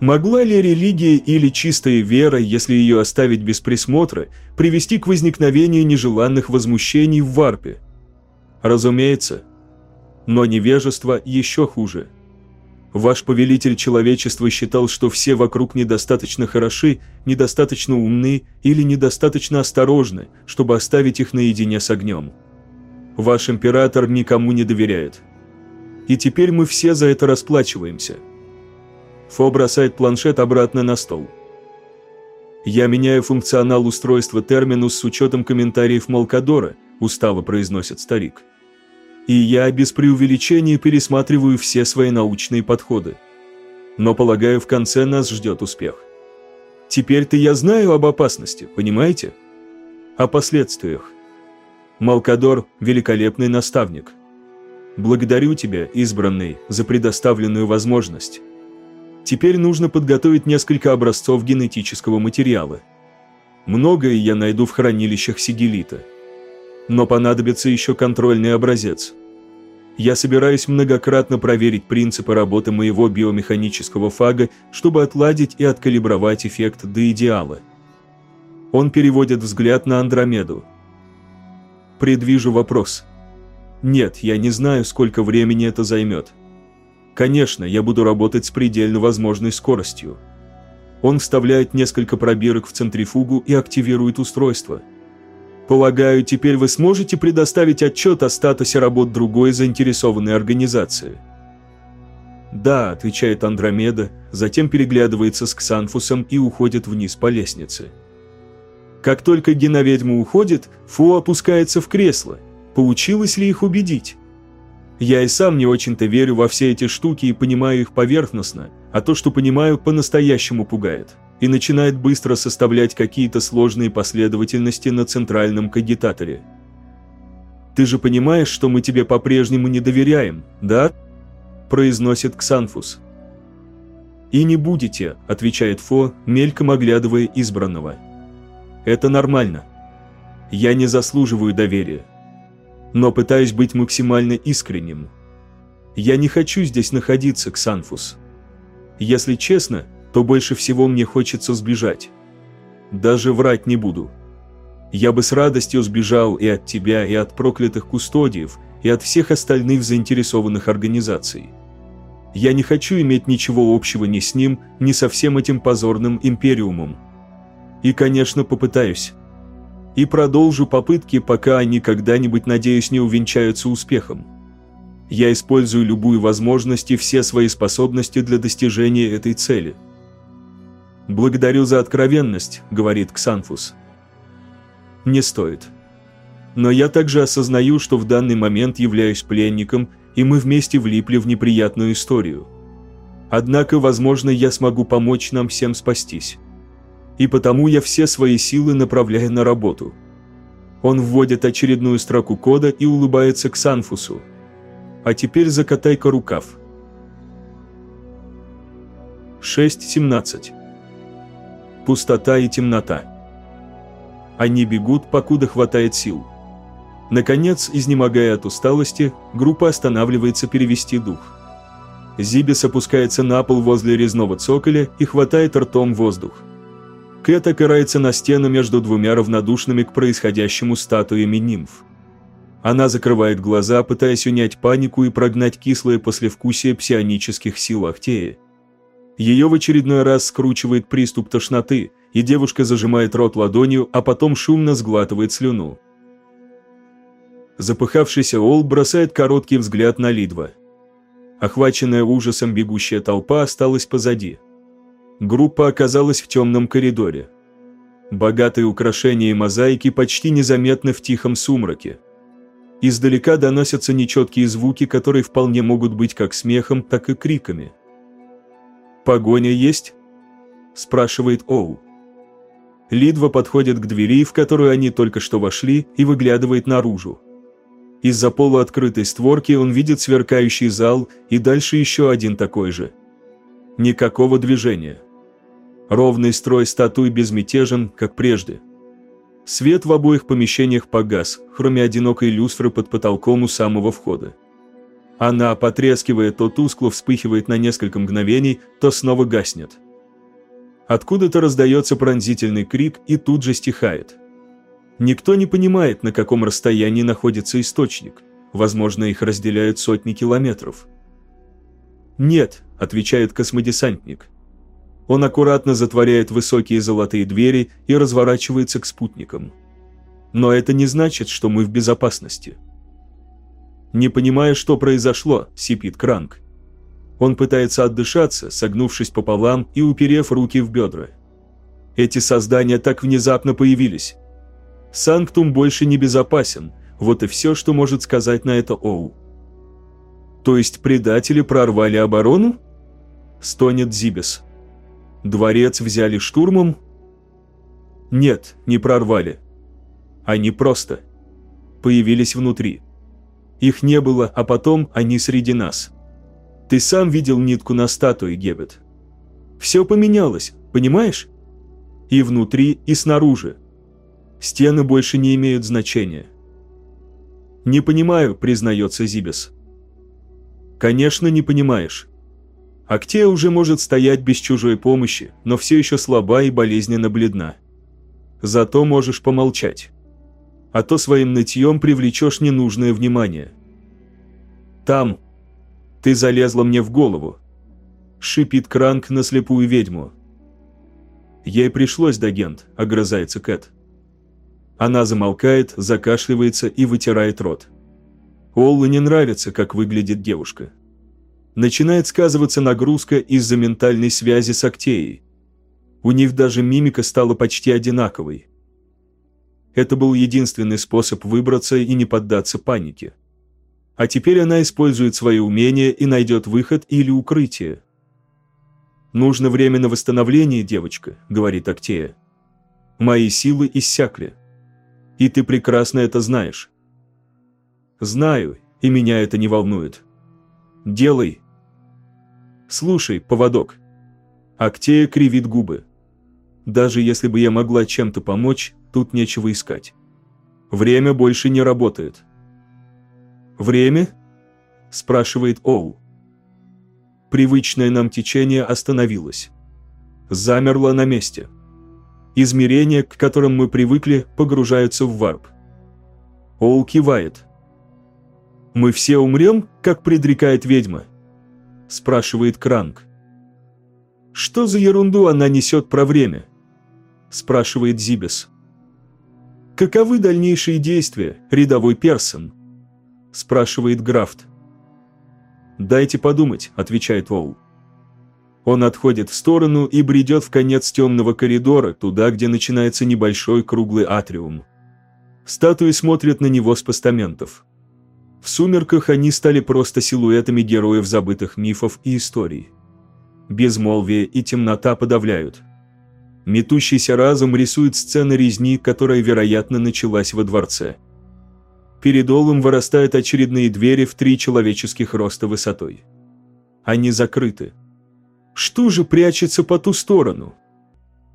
Могла ли религия или чистая вера, если ее оставить без присмотра, привести к возникновению нежеланных возмущений в варпе? Разумеется. Но невежество еще хуже. Ваш повелитель человечества считал, что все вокруг недостаточно хороши, недостаточно умны или недостаточно осторожны, чтобы оставить их наедине с огнем. Ваш император никому не доверяет. И теперь мы все за это расплачиваемся. Фо бросает планшет обратно на стол. «Я меняю функционал устройства терминус с учетом комментариев Малкадора», устало произносит старик. «И я без преувеличения пересматриваю все свои научные подходы. Но, полагаю, в конце нас ждет успех. Теперь-то я знаю об опасности, понимаете? О последствиях. Малкадор – великолепный наставник. Благодарю тебя, избранный, за предоставленную возможность. Теперь нужно подготовить несколько образцов генетического материала. Многое я найду в хранилищах Сигелита. Но понадобится еще контрольный образец. Я собираюсь многократно проверить принципы работы моего биомеханического фага, чтобы отладить и откалибровать эффект до идеала. Он переводит взгляд на Андромеду. Предвижу вопрос. Нет, я не знаю, сколько времени это займет. Конечно, я буду работать с предельно возможной скоростью. Он вставляет несколько пробирок в центрифугу и активирует устройство. Полагаю, теперь вы сможете предоставить отчет о статусе работ другой заинтересованной организации. «Да», – отвечает Андромеда, затем переглядывается с Ксанфусом и уходит вниз по лестнице. Как только геноведьма уходит, Фу опускается в кресло – Получилось ли их убедить? Я и сам не очень-то верю во все эти штуки и понимаю их поверхностно, а то, что понимаю, по-настоящему пугает. И начинает быстро составлять какие-то сложные последовательности на центральном кагитаторе. «Ты же понимаешь, что мы тебе по-прежнему не доверяем, да?» произносит Ксанфус. «И не будете», – отвечает Фо, мельком оглядывая избранного. «Это нормально. Я не заслуживаю доверия но пытаюсь быть максимально искренним. Я не хочу здесь находиться, Ксанфус. Если честно, то больше всего мне хочется сбежать. Даже врать не буду. Я бы с радостью сбежал и от тебя, и от проклятых кустодиев, и от всех остальных заинтересованных организаций. Я не хочу иметь ничего общего ни с ним, ни со всем этим позорным империумом. И, конечно, попытаюсь и продолжу попытки, пока они когда-нибудь, надеюсь, не увенчаются успехом. Я использую любую возможность и все свои способности для достижения этой цели. «Благодарю за откровенность», — говорит Ксанфус. «Не стоит. Но я также осознаю, что в данный момент являюсь пленником, и мы вместе влипли в неприятную историю. Однако, возможно, я смогу помочь нам всем спастись и потому я все свои силы направляю на работу. Он вводит очередную строку кода и улыбается к Санфусу. А теперь закатай-ка рукав. 6.17 Пустота и темнота. Они бегут, покуда хватает сил. Наконец, изнемогая от усталости, группа останавливается перевести дух. Зибис опускается на пол возле резного цоколя и хватает ртом воздух. Кэт опирается на стену между двумя равнодушными к происходящему статуями нимф. Она закрывает глаза, пытаясь унять панику и прогнать кислое послевкусие псионических сил Ахтеи. Ее в очередной раз скручивает приступ тошноты, и девушка зажимает рот ладонью, а потом шумно сглатывает слюну. Запыхавшийся Ол бросает короткий взгляд на Лидва. Охваченная ужасом бегущая толпа осталась позади. Группа оказалась в темном коридоре. Богатые украшения и мозаики почти незаметны в тихом сумраке. Издалека доносятся нечеткие звуки, которые вполне могут быть как смехом, так и криками. «Погоня есть?» – спрашивает Оу. Лидва подходит к двери, в которую они только что вошли, и выглядывает наружу. Из-за полуоткрытой створки он видит сверкающий зал и дальше еще один такой же. Никакого движения. Ровный строй статуй безмятежен, как прежде. Свет в обоих помещениях погас, кроме одинокой люстры под потолком у самого входа. Она, потрескивая, то тускло вспыхивает на несколько мгновений, то снова гаснет. Откуда-то раздается пронзительный крик и тут же стихает. Никто не понимает, на каком расстоянии находится источник. Возможно, их разделяют сотни километров. «Нет», – отвечает космодесантник. Он аккуратно затворяет высокие золотые двери и разворачивается к спутникам. Но это не значит, что мы в безопасности. Не понимая, что произошло, сипит Кранк. Он пытается отдышаться, согнувшись пополам и уперев руки в бедра. Эти создания так внезапно появились. Санктум больше не безопасен, вот и все, что может сказать на это Оу. То есть предатели прорвали оборону? Стонет Зибес. Дворец взяли штурмом? Нет, не прорвали. Они просто появились внутри. Их не было, а потом они среди нас. Ты сам видел нитку на статуе, Гебет. Все поменялось, понимаешь? И внутри, и снаружи. Стены больше не имеют значения. «Не понимаю», – признается Зибес. «Конечно, не понимаешь. Актея уже может стоять без чужой помощи, но все еще слаба и болезненно бледна. Зато можешь помолчать а то своим нытьем привлечешь ненужное внимание. Там. Ты залезла мне в голову. Шипит Кранк на слепую ведьму. Ей пришлось, Дагент, огрызается Кэт. Она замолкает, закашливается и вытирает рот. Оллу не нравится, как выглядит девушка. Начинает сказываться нагрузка из-за ментальной связи с Актеей. У них даже мимика стала почти одинаковой. Это был единственный способ выбраться и не поддаться панике. А теперь она использует свои умения и найдет выход или укрытие. «Нужно время на восстановление, девочка», — говорит Актея. «Мои силы иссякли. И ты прекрасно это знаешь». «Знаю, и меня это не волнует. Делай». «Слушай, поводок». Актея кривит губы. «Даже если бы я могла чем-то помочь, тут нечего искать. Время больше не работает. «Время?» – спрашивает Оу. Привычное нам течение остановилось. Замерло на месте. Измерения, к которым мы привыкли, погружаются в варп. Оу кивает. «Мы все умрем, как предрекает ведьма?» – спрашивает Кранк. «Что за ерунду она несет про время?» – спрашивает Зибес. «Каковы дальнейшие действия, рядовой Персон?» – спрашивает Графт. «Дайте подумать», – отвечает Воул. Он отходит в сторону и бредет в конец темного коридора, туда, где начинается небольшой круглый атриум. Статуи смотрят на него с постаментов. В сумерках они стали просто силуэтами героев забытых мифов и историй. Безмолвие и темнота подавляют. Метущийся разум рисует сцены резни, которая, вероятно, началась во дворце. Перед Олом вырастают очередные двери в три человеческих роста высотой. Они закрыты. Что же прячется по ту сторону?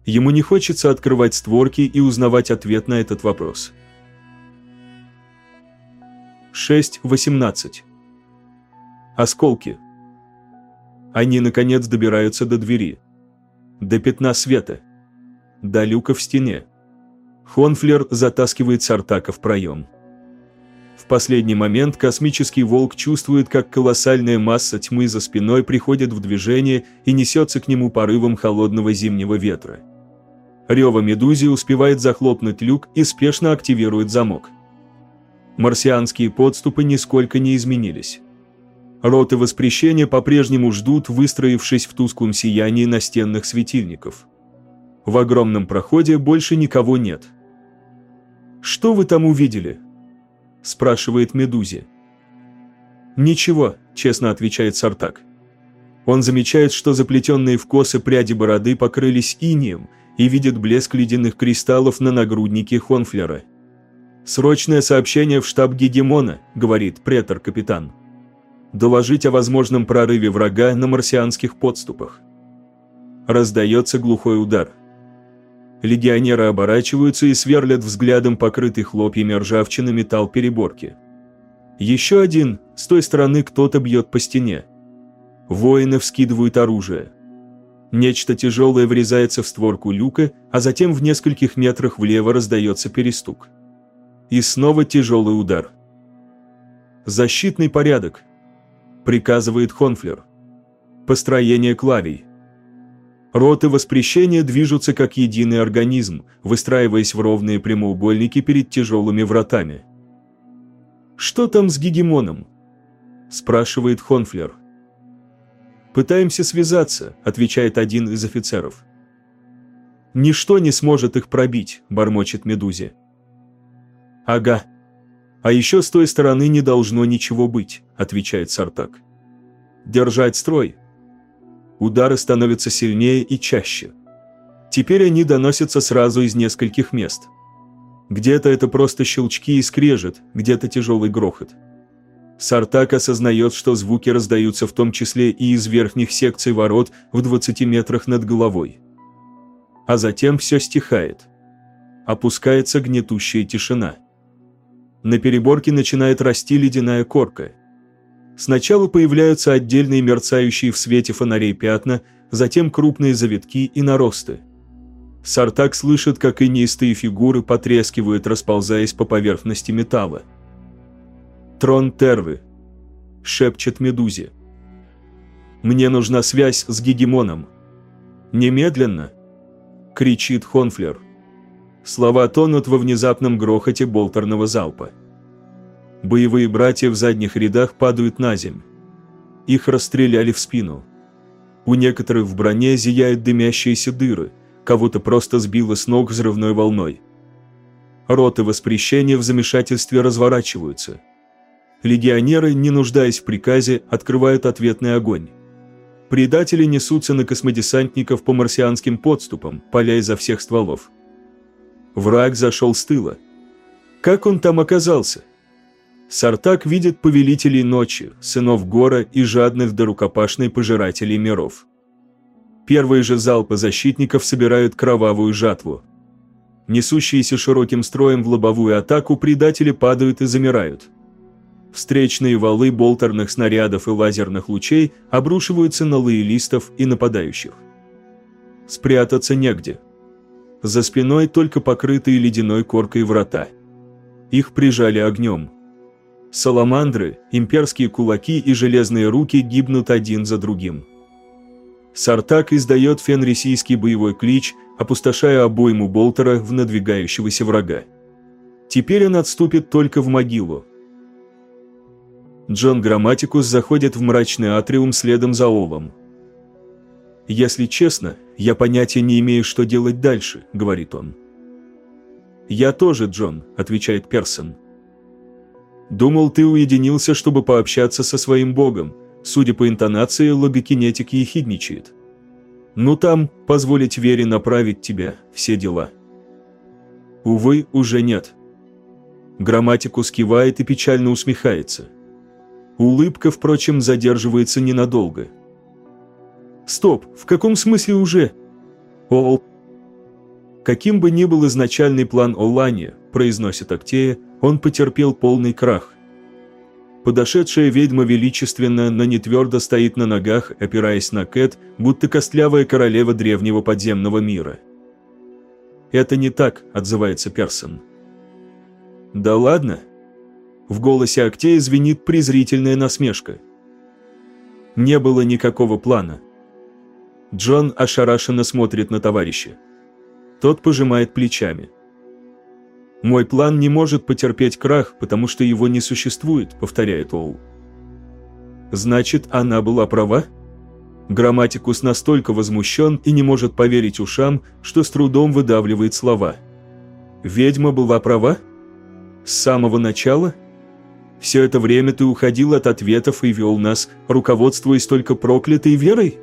Ему не хочется открывать створки и узнавать ответ на этот вопрос. 6.18 Осколки. Они, наконец, добираются до двери. До пятна света до люка в стене. Хонфлер затаскивает Сартака в проем. В последний момент космический волк чувствует, как колоссальная масса тьмы за спиной приходит в движение и несется к нему порывом холодного зимнего ветра. Рева Медузи успевает захлопнуть люк и спешно активирует замок. Марсианские подступы нисколько не изменились. Роты воспрещения по-прежнему ждут, выстроившись в тусклом сиянии настенных светильников. В огромном проходе больше никого нет. «Что вы там увидели?» – спрашивает Медузи. «Ничего», – честно отвечает Сартак. Он замечает, что заплетенные в косы пряди бороды покрылись инием и видит блеск ледяных кристаллов на нагруднике Хонфлера. «Срочное сообщение в штаб Гегемона», – говорит претор-капитан. «Доложить о возможном прорыве врага на марсианских подступах». Раздается глухой удар – Легионеры оборачиваются и сверлят взглядом покрытый хлопьями ржавчины металл переборки. Еще один, с той стороны кто-то бьет по стене. Воины вскидывают оружие. Нечто тяжелое врезается в створку люка, а затем в нескольких метрах влево раздается перестук. И снова тяжелый удар. «Защитный порядок», – приказывает Хонфлер. «Построение клавий». Роты воспрещения движутся как единый организм, выстраиваясь в ровные прямоугольники перед тяжелыми вратами. «Что там с гегемоном?» – спрашивает Хонфлер. «Пытаемся связаться», – отвечает один из офицеров. «Ничто не сможет их пробить», – бормочет Медузе. «Ага. А еще с той стороны не должно ничего быть», – отвечает Сартак. «Держать строй». Удары становятся сильнее и чаще. Теперь они доносятся сразу из нескольких мест. Где-то это просто щелчки и скрежет, где-то тяжелый грохот. Сартак осознает, что звуки раздаются в том числе и из верхних секций ворот в 20 метрах над головой. А затем все стихает. Опускается гнетущая тишина. На переборке начинает расти ледяная корка. Сначала появляются отдельные мерцающие в свете фонарей пятна, затем крупные завитки и наросты. Сартак слышит, как инистые фигуры потрескивают, расползаясь по поверхности металла. Трон Тервы. Шепчет Медузе. Мне нужна связь с Гегемоном. Немедленно. Кричит Хонфлер. Слова тонут во внезапном грохоте болтерного залпа. Боевые братья в задних рядах падают на земь. Их расстреляли в спину. У некоторых в броне зияют дымящиеся дыры, кого-то просто сбило с ног взрывной волной. Роты воспрещения в замешательстве разворачиваются – легионеры, не нуждаясь в приказе, открывают ответный огонь. Предатели несутся на космодесантников по марсианским подступам, поля изо всех стволов. Враг зашел с тыла. Как он там оказался? Сартак видит повелителей ночи, сынов Гора и жадных до рукопашной пожирателей миров. Первые же залпы защитников собирают кровавую жатву. Несущиеся широким строем в лобовую атаку предатели падают и замирают – Встречные валы болтерных снарядов и лазерных лучей обрушиваются на лоялистов и нападающих. Спрятаться негде. За спиной только покрытые ледяной коркой врата. Их прижали огнем. Саламандры, имперские кулаки и железные руки гибнут один за другим. Сартак издает фенрисийский боевой клич, опустошая обойму болтера в надвигающегося врага. Теперь он отступит только в могилу, Джон Грамматикус заходит в мрачный атриум следом за Олом. «Если честно, я понятия не имею, что делать дальше», — говорит он. «Я тоже, Джон», — отвечает Персон. «Думал, ты уединился, чтобы пообщаться со своим богом. Судя по интонации, логокинетик ехидничает. Ну там, позволить Вере направить тебя, все дела». Увы, уже нет. Грамматикус кивает и печально усмехается. Улыбка, впрочем, задерживается ненадолго. «Стоп, в каком смысле уже?» «Ол...» «Каким бы ни был изначальный план Олани», – произносит Актея, – он потерпел полный крах. Подошедшая ведьма величественно, но не твердо стоит на ногах, опираясь на Кэт, будто костлявая королева древнего подземного мира. «Это не так», – отзывается Персон. «Да ладно?» В голосе Актея звенит презрительная насмешка. Не было никакого плана. Джон ошарашенно смотрит на товарища. Тот пожимает плечами. «Мой план не может потерпеть крах, потому что его не существует», — повторяет Оу. «Значит, она была права?» Грамматикус настолько возмущен и не может поверить ушам, что с трудом выдавливает слова. «Ведьма была права? С самого начала?» Все это время ты уходил от ответов и вел нас, руководствуясь только проклятой верой?»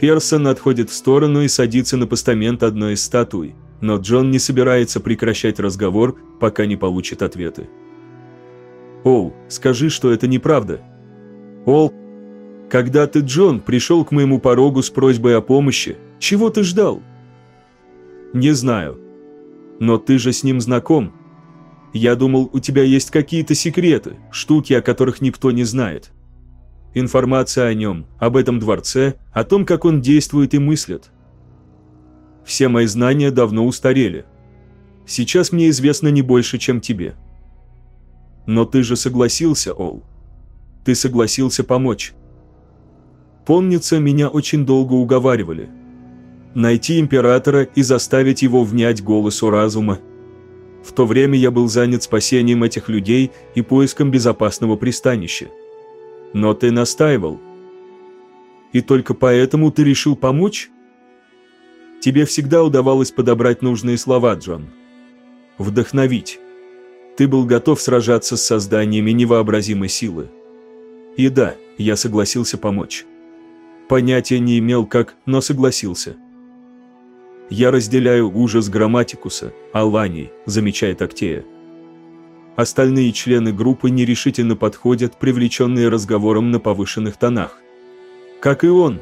Персон отходит в сторону и садится на постамент одной из статуй, но Джон не собирается прекращать разговор, пока не получит ответы. «Ол, скажи, что это неправда». «Ол, когда ты, Джон, пришел к моему порогу с просьбой о помощи, чего ты ждал?» «Не знаю. Но ты же с ним знаком. Я думал, у тебя есть какие-то секреты, штуки, о которых никто не знает. Информация о нем, об этом дворце, о том, как он действует и мыслит. Все мои знания давно устарели. Сейчас мне известно не больше, чем тебе. Но ты же согласился, Ол. Ты согласился помочь. Помнится, меня очень долго уговаривали. Найти императора и заставить его внять голосу разума. В то время я был занят спасением этих людей и поиском безопасного пристанища. Но ты настаивал. И только поэтому ты решил помочь? Тебе всегда удавалось подобрать нужные слова, Джон. Вдохновить. Ты был готов сражаться с созданиями невообразимой силы. И да, я согласился помочь. Понятия не имел как, но согласился. Я разделяю ужас Грамматикуса, Аланий, замечает Актея. Остальные члены группы нерешительно подходят, привлеченные разговором на повышенных тонах. Как и он,